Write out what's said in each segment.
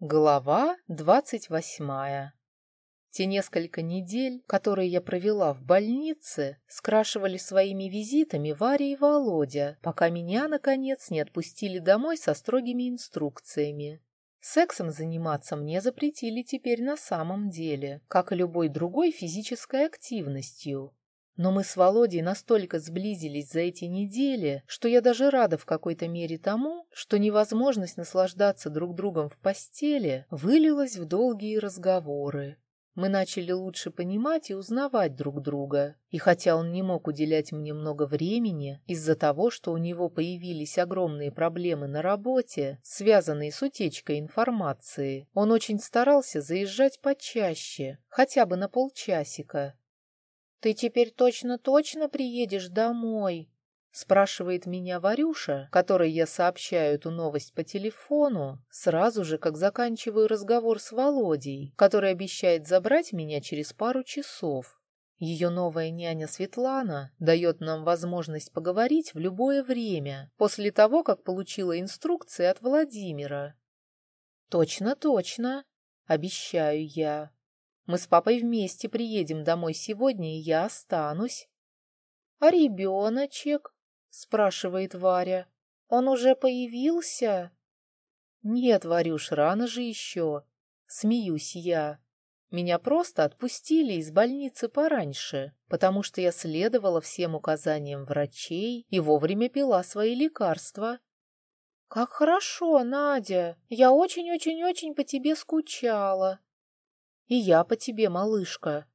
Глава двадцать восьмая Те несколько недель, которые я провела в больнице, скрашивали своими визитами Варя и Володя, пока меня, наконец, не отпустили домой со строгими инструкциями. Сексом заниматься мне запретили теперь на самом деле, как и любой другой физической активностью. Но мы с Володей настолько сблизились за эти недели, что я даже рада в какой-то мере тому, что невозможность наслаждаться друг другом в постели вылилась в долгие разговоры. Мы начали лучше понимать и узнавать друг друга. И хотя он не мог уделять мне много времени из-за того, что у него появились огромные проблемы на работе, связанные с утечкой информации, он очень старался заезжать почаще, хотя бы на полчасика, «Ты теперь точно-точно приедешь домой?» Спрашивает меня Варюша, которой я сообщаю эту новость по телефону, сразу же, как заканчиваю разговор с Володей, который обещает забрать меня через пару часов. Ее новая няня Светлана дает нам возможность поговорить в любое время, после того, как получила инструкции от Владимира. «Точно-точно», — обещаю я. Мы с папой вместе приедем домой сегодня, и я останусь. — А ребеночек? — спрашивает Варя. — Он уже появился? — Нет, Варюш, рано же еще. Смеюсь я. Меня просто отпустили из больницы пораньше, потому что я следовала всем указаниям врачей и вовремя пила свои лекарства. «Как хорошо, Надя! Я очень-очень-очень по тебе скучала!» И я по тебе, малышка.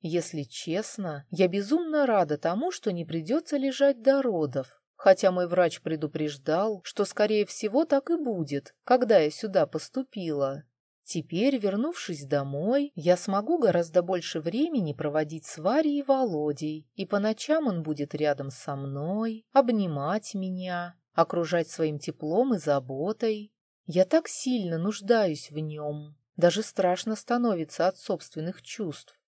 Если честно, я безумно рада тому, что не придется лежать до родов. Хотя мой врач предупреждал, что, скорее всего, так и будет, когда я сюда поступила. Теперь, вернувшись домой, я смогу гораздо больше времени проводить с Варей и Володей, и по ночам он будет рядом со мной, обнимать меня, окружать своим теплом и заботой. Я так сильно нуждаюсь в нем. Даже страшно становится от собственных чувств.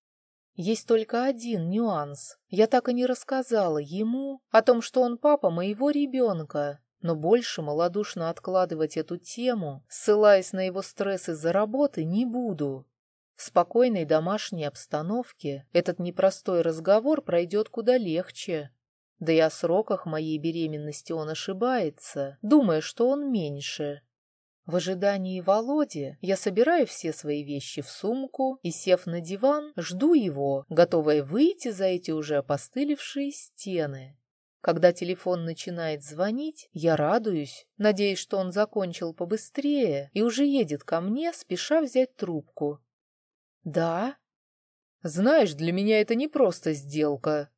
Есть только один нюанс. Я так и не рассказала ему о том, что он папа моего ребенка, но больше малодушно откладывать эту тему, ссылаясь на его стресс из-за работы, не буду. В спокойной домашней обстановке этот непростой разговор пройдет куда легче. Да и о сроках моей беременности он ошибается, думая, что он меньше. В ожидании Володи я собираю все свои вещи в сумку и, сев на диван, жду его, готовая выйти за эти уже опостылевшие стены. Когда телефон начинает звонить, я радуюсь, надеясь, что он закончил побыстрее и уже едет ко мне, спеша взять трубку. «Да?» «Знаешь, для меня это не просто сделка».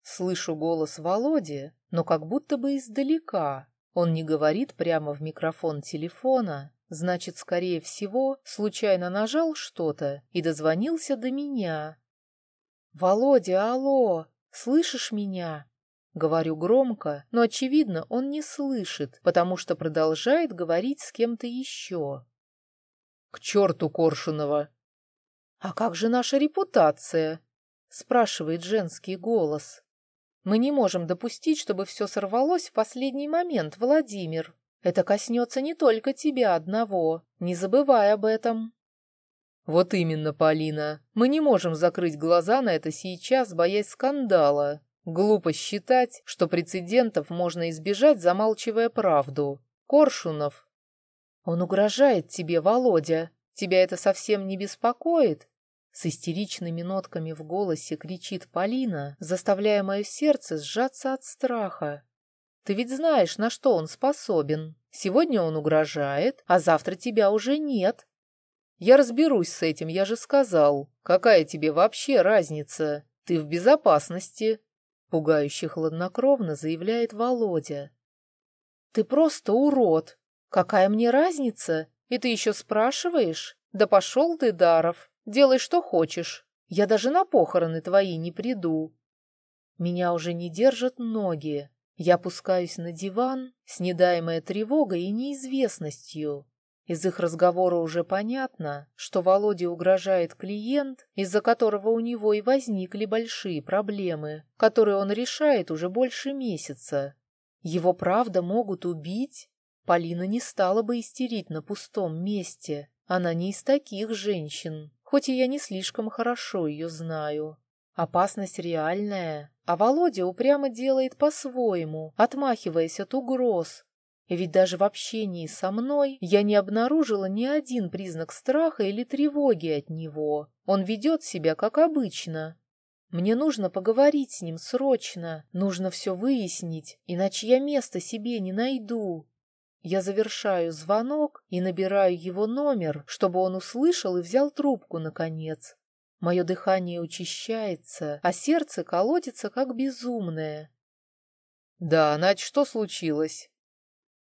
Слышу голос Володи, но как будто бы издалека, он не говорит прямо в микрофон телефона, значит, скорее всего, случайно нажал что-то и дозвонился до меня. «Володя, алло, слышишь меня?» Говорю громко, но, очевидно, он не слышит, потому что продолжает говорить с кем-то еще. «К черту Коршунова!» «А как же наша репутация?» — спрашивает женский голос. Мы не можем допустить, чтобы все сорвалось в последний момент, Владимир. Это коснется не только тебя одного. Не забывай об этом. Вот именно, Полина. Мы не можем закрыть глаза на это сейчас, боясь скандала. Глупо считать, что прецедентов можно избежать, замалчивая правду. Коршунов. Он угрожает тебе, Володя. Тебя это совсем не беспокоит? С истеричными нотками в голосе кричит Полина, заставляя мое сердце сжаться от страха. «Ты ведь знаешь, на что он способен. Сегодня он угрожает, а завтра тебя уже нет». «Я разберусь с этим, я же сказал. Какая тебе вообще разница? Ты в безопасности», — пугающе хладнокровно заявляет Володя. «Ты просто урод. Какая мне разница? И ты еще спрашиваешь? Да пошел ты, Даров!» Делай, что хочешь. Я даже на похороны твои не приду. Меня уже не держат ноги. Я опускаюсь на диван, снедаемая тревогой и неизвестностью. Из их разговора уже понятно, что Володе угрожает клиент, из-за которого у него и возникли большие проблемы, которые он решает уже больше месяца. Его правда могут убить? Полина не стала бы истерить на пустом месте. Она не из таких женщин, хоть и я не слишком хорошо ее знаю. Опасность реальная, а Володя упрямо делает по-своему, отмахиваясь от угроз. И ведь даже в общении со мной я не обнаружила ни один признак страха или тревоги от него. Он ведет себя как обычно. Мне нужно поговорить с ним срочно, нужно все выяснить, иначе я места себе не найду. Я завершаю звонок и набираю его номер, чтобы он услышал и взял трубку, наконец. Мое дыхание учащается, а сердце колотится, как безумное. «Да, Надь, что случилось?»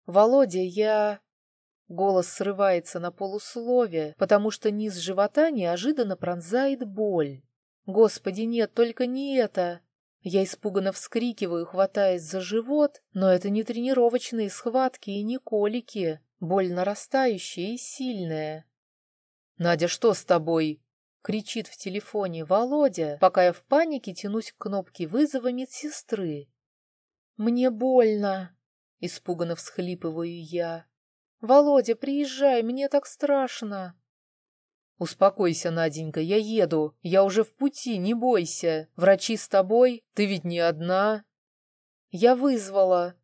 «Володя, я...» Голос срывается на полусловие, потому что низ живота неожиданно пронзает боль. «Господи, нет, только не это!» Я испуганно вскрикиваю, хватаясь за живот, но это не тренировочные схватки и не колики, боль нарастающая и сильная. «Надя, что с тобой?» — кричит в телефоне Володя, пока я в панике тянусь к кнопке вызова медсестры. «Мне больно!» — испуганно всхлипываю я. «Володя, приезжай, мне так страшно!» «Успокойся, Наденька, я еду. Я уже в пути, не бойся. Врачи с тобой? Ты ведь не одна?» «Я вызвала».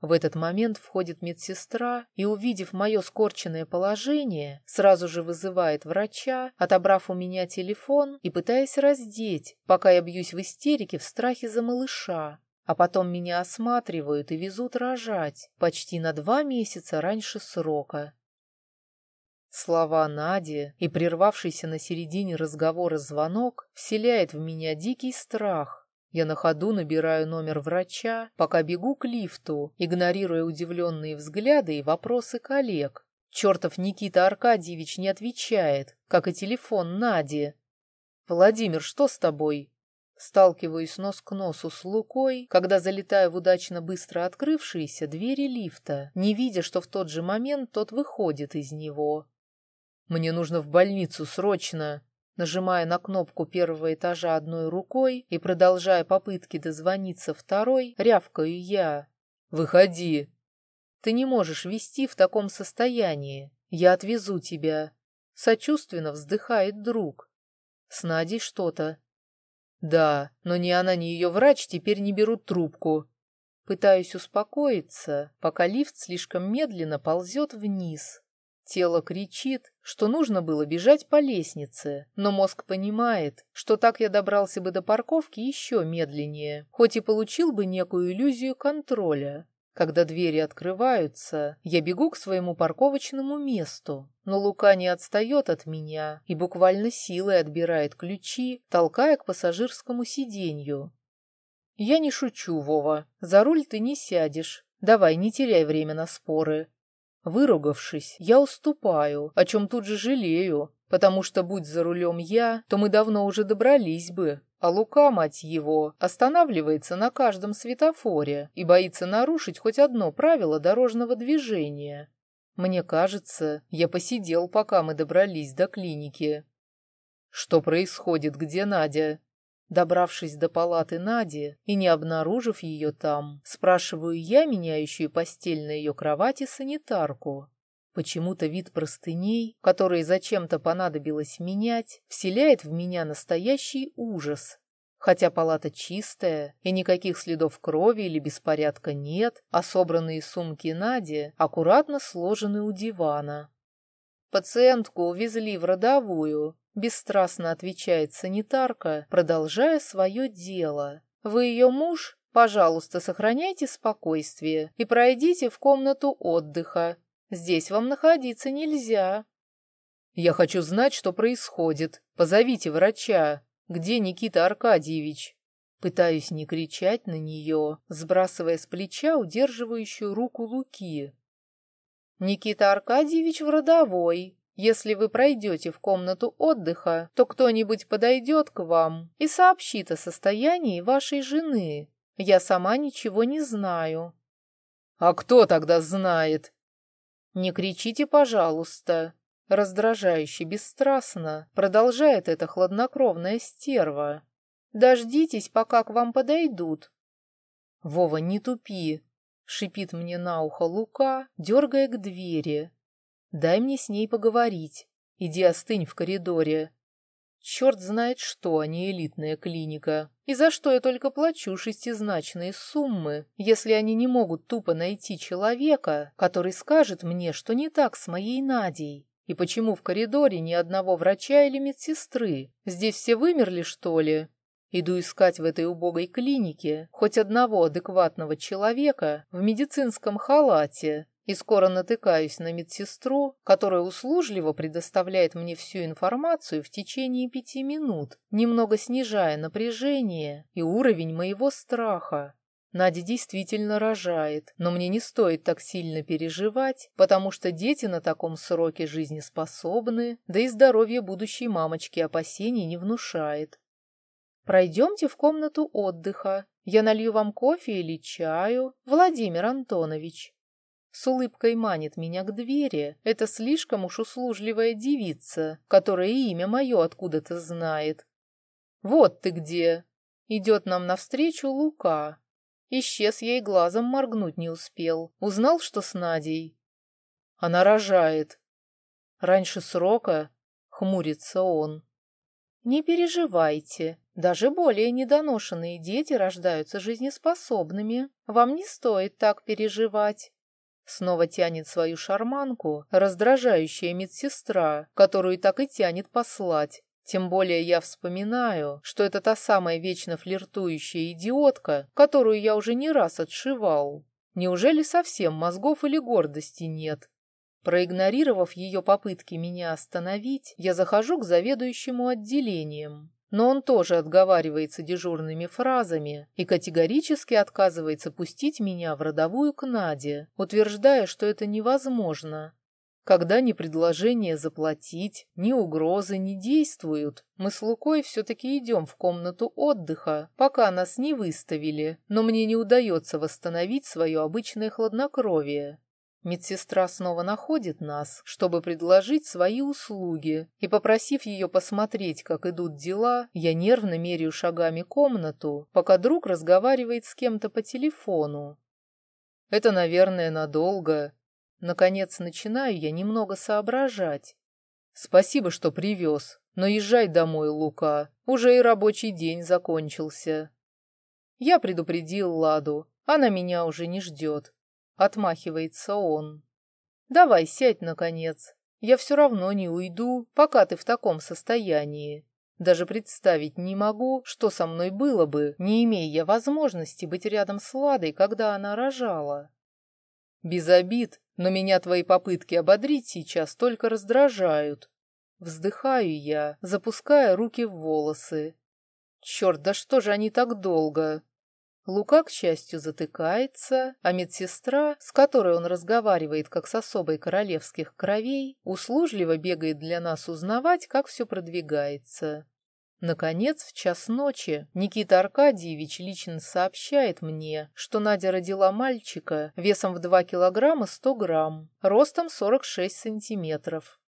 В этот момент входит медсестра и, увидев мое скорченное положение, сразу же вызывает врача, отобрав у меня телефон и пытаясь раздеть, пока я бьюсь в истерике в страхе за малыша. А потом меня осматривают и везут рожать почти на два месяца раньше срока. Слова Нади и прервавшийся на середине разговора звонок вселяет в меня дикий страх. Я на ходу набираю номер врача, пока бегу к лифту, игнорируя удивленные взгляды и вопросы коллег. Чертов Никита Аркадьевич не отвечает, как и телефон Нади. «Владимир, что с тобой?» Сталкиваюсь нос к носу с Лукой, когда залетаю в удачно быстро открывшиеся двери лифта, не видя, что в тот же момент тот выходит из него. Мне нужно в больницу срочно. Нажимая на кнопку первого этажа одной рукой и продолжая попытки дозвониться второй, рявкаю я. «Выходи!» «Ты не можешь вести в таком состоянии. Я отвезу тебя». Сочувственно вздыхает друг. «С Надей что-то». «Да, но ни она, ни ее врач теперь не берут трубку». Пытаюсь успокоиться, пока лифт слишком медленно ползет вниз. Тело кричит, что нужно было бежать по лестнице, но мозг понимает, что так я добрался бы до парковки еще медленнее, хоть и получил бы некую иллюзию контроля. Когда двери открываются, я бегу к своему парковочному месту, но Лука не отстает от меня и буквально силой отбирает ключи, толкая к пассажирскому сиденью. Я не шучу, Вова, за руль ты не сядешь. Давай, не теряй время на споры. Выругавшись, я уступаю, о чем тут же жалею, потому что, будь за рулем я, то мы давно уже добрались бы. А Лука, мать его, останавливается на каждом светофоре и боится нарушить хоть одно правило дорожного движения. Мне кажется, я посидел, пока мы добрались до клиники. Что происходит, где Надя? Добравшись до палаты Нади и не обнаружив ее там, спрашиваю я меняющую постель на ее кровати санитарку. Почему-то вид простыней, которые зачем-то понадобилось менять, вселяет в меня настоящий ужас. Хотя палата чистая, и никаких следов крови или беспорядка нет, а собранные сумки Нади аккуратно сложены у дивана. Пациентку увезли в родовую, Бесстрастно отвечает санитарка, продолжая свое дело. Вы ее муж? Пожалуйста, сохраняйте спокойствие и пройдите в комнату отдыха. Здесь вам находиться нельзя. Я хочу знать, что происходит. Позовите врача. Где Никита Аркадьевич? Пытаюсь не кричать на нее, сбрасывая с плеча удерживающую руку Луки. Никита Аркадьевич в родовой, если вы пройдете в комнату отдыха, то кто-нибудь подойдет к вам и сообщит о состоянии вашей жены. Я сама ничего не знаю». «А кто тогда знает?» «Не кричите, пожалуйста». Раздражающе бесстрастно продолжает эта хладнокровная стерва. «Дождитесь, пока к вам подойдут». «Вова, не тупи!» — шипит мне на ухо Лука, дергая к двери. Дай мне с ней поговорить. Иди остынь в коридоре. Черт знает что, а не элитная клиника. И за что я только плачу шестизначные суммы, если они не могут тупо найти человека, который скажет мне, что не так с моей Надей. И почему в коридоре ни одного врача или медсестры? Здесь все вымерли, что ли? Иду искать в этой убогой клинике хоть одного адекватного человека в медицинском халате, и скоро натыкаюсь на медсестру, которая услужливо предоставляет мне всю информацию в течение пяти минут, немного снижая напряжение и уровень моего страха. Надя действительно рожает, но мне не стоит так сильно переживать, потому что дети на таком сроке жизнеспособны, да и здоровье будущей мамочки опасений не внушает. Пройдемте в комнату отдыха. Я налью вам кофе или чаю, Владимир Антонович. С улыбкой манит меня к двери. Это слишком уж услужливая девица, которая имя мое откуда-то знает. Вот ты где. Идет нам навстречу Лука. Исчез ей глазом моргнуть не успел. Узнал, что с Надей. Она рожает. Раньше срока хмурится он. Не переживайте, даже более недоношенные дети рождаются жизнеспособными. Вам не стоит так переживать. Снова тянет свою шарманку раздражающая медсестра, которую так и тянет послать. Тем более я вспоминаю, что это та самая вечно флиртующая идиотка, которую я уже не раз отшивал. Неужели совсем мозгов или гордости нет? Проигнорировав ее попытки меня остановить, я захожу к заведующему отделением. Но он тоже отговаривается дежурными фразами и категорически отказывается пустить меня в родовую к Наде, утверждая, что это невозможно. Когда ни предложение заплатить, ни угрозы не действуют, мы с Лукой все-таки идем в комнату отдыха, пока нас не выставили, но мне не удается восстановить свое обычное хладнокровие. Медсестра снова находит нас, чтобы предложить свои услуги, и, попросив ее посмотреть, как идут дела, я нервно меряю шагами комнату, пока друг разговаривает с кем-то по телефону. Это, наверное, надолго. Наконец начинаю я немного соображать. Спасибо, что привез, но езжай домой, Лука, уже и рабочий день закончился. Я предупредил Ладу, она меня уже не ждет. Отмахивается он. Давай, сядь, наконец. Я все равно не уйду, пока ты в таком состоянии. Даже представить не могу, что со мной было бы, не имея возможности быть рядом с Ладой, когда она рожала. Без обид, но меня твои попытки ободрить сейчас только раздражают. Вздыхаю я, запуская руки в волосы. Черт, да что же они так долго? Лука, к счастью, затыкается, а медсестра, с которой он разговаривает как с особой королевских кровей, услужливо бегает для нас узнавать, как все продвигается. Наконец, в час ночи Никита Аркадьевич лично сообщает мне, что Надя родила мальчика весом в 2 килограмма 100 грамм, ростом 46 сантиметров.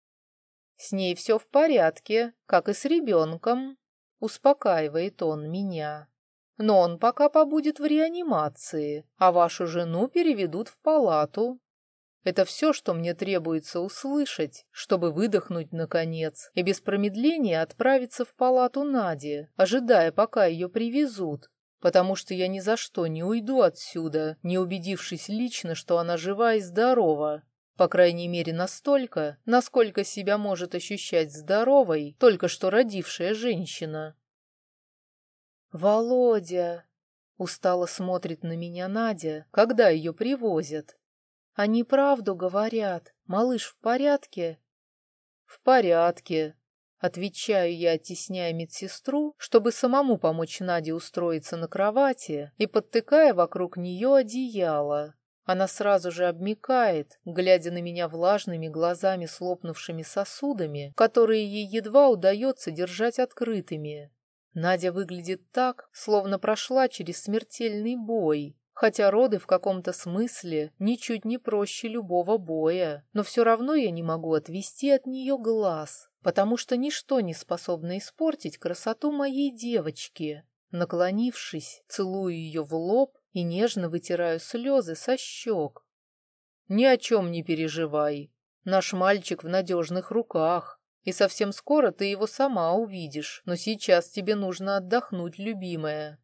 С ней все в порядке, как и с ребенком, успокаивает он меня. Но он пока побудет в реанимации, а вашу жену переведут в палату. Это все, что мне требуется услышать, чтобы выдохнуть наконец и без промедления отправиться в палату Нади, ожидая, пока ее привезут, потому что я ни за что не уйду отсюда, не убедившись лично, что она жива и здорова. По крайней мере, настолько, насколько себя может ощущать здоровой, только что родившая женщина. «Володя!» — устало смотрит на меня Надя, когда ее привозят. «Они правду говорят. Малыш в порядке?» «В порядке», — отвечаю я, оттесняя медсестру, чтобы самому помочь Наде устроиться на кровати и подтыкая вокруг нее одеяло. Она сразу же обмикает, глядя на меня влажными глазами с лопнувшими сосудами, которые ей едва удается держать открытыми. Надя выглядит так, словно прошла через смертельный бой, хотя роды в каком-то смысле ничуть не проще любого боя, но все равно я не могу отвести от нее глаз, потому что ничто не способно испортить красоту моей девочки. Наклонившись, целую ее в лоб и нежно вытираю слезы со щек. «Ни о чем не переживай. Наш мальчик в надежных руках. И совсем скоро ты его сама увидишь, но сейчас тебе нужно отдохнуть, любимая.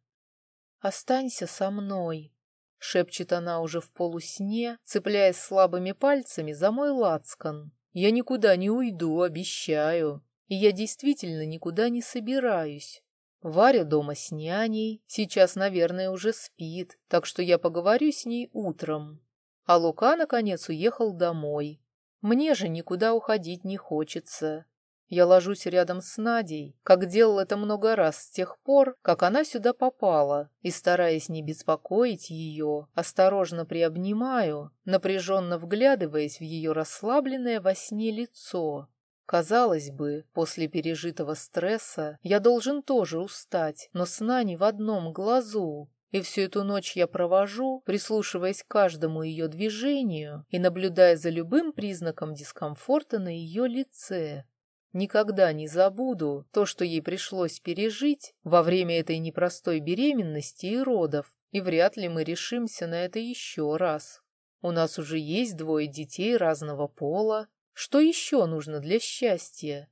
Останься со мной, шепчет она уже в полусне, цепляясь слабыми пальцами за мой лацкан. Я никуда не уйду, обещаю. И я действительно никуда не собираюсь. Варя дома с няней, сейчас, наверное, уже спит, так что я поговорю с ней утром. А Лука, наконец, уехал домой. Мне же никуда уходить не хочется. Я ложусь рядом с Надей, как делал это много раз с тех пор, как она сюда попала, и, стараясь не беспокоить ее, осторожно приобнимаю, напряженно вглядываясь в ее расслабленное во сне лицо. Казалось бы, после пережитого стресса я должен тоже устать, но сна не в одном глазу, и всю эту ночь я провожу, прислушиваясь к каждому ее движению и наблюдая за любым признаком дискомфорта на ее лице. Никогда не забуду то, что ей пришлось пережить во время этой непростой беременности и родов, и вряд ли мы решимся на это еще раз. У нас уже есть двое детей разного пола. Что еще нужно для счастья?